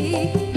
You.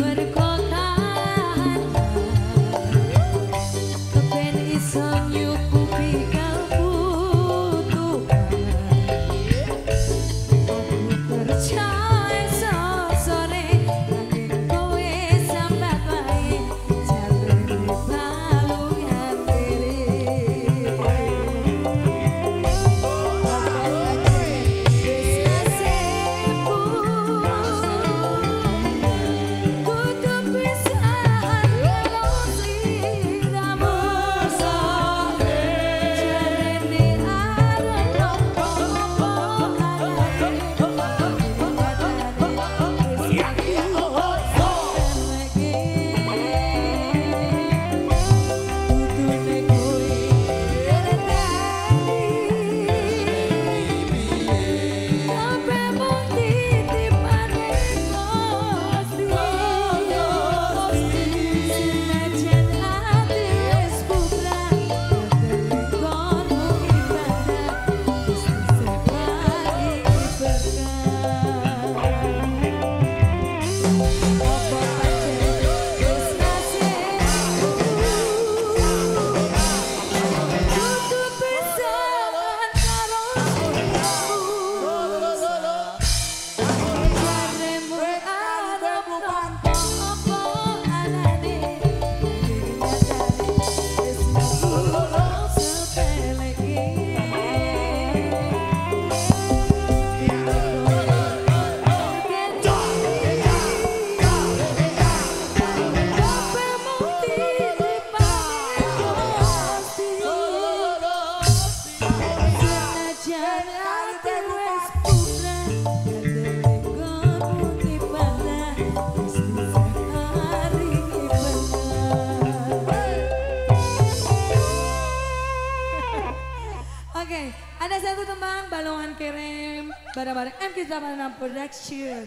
Oke, ada satu tembang balongan kirim bareng-bareng MK 86 Production.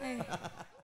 Eh.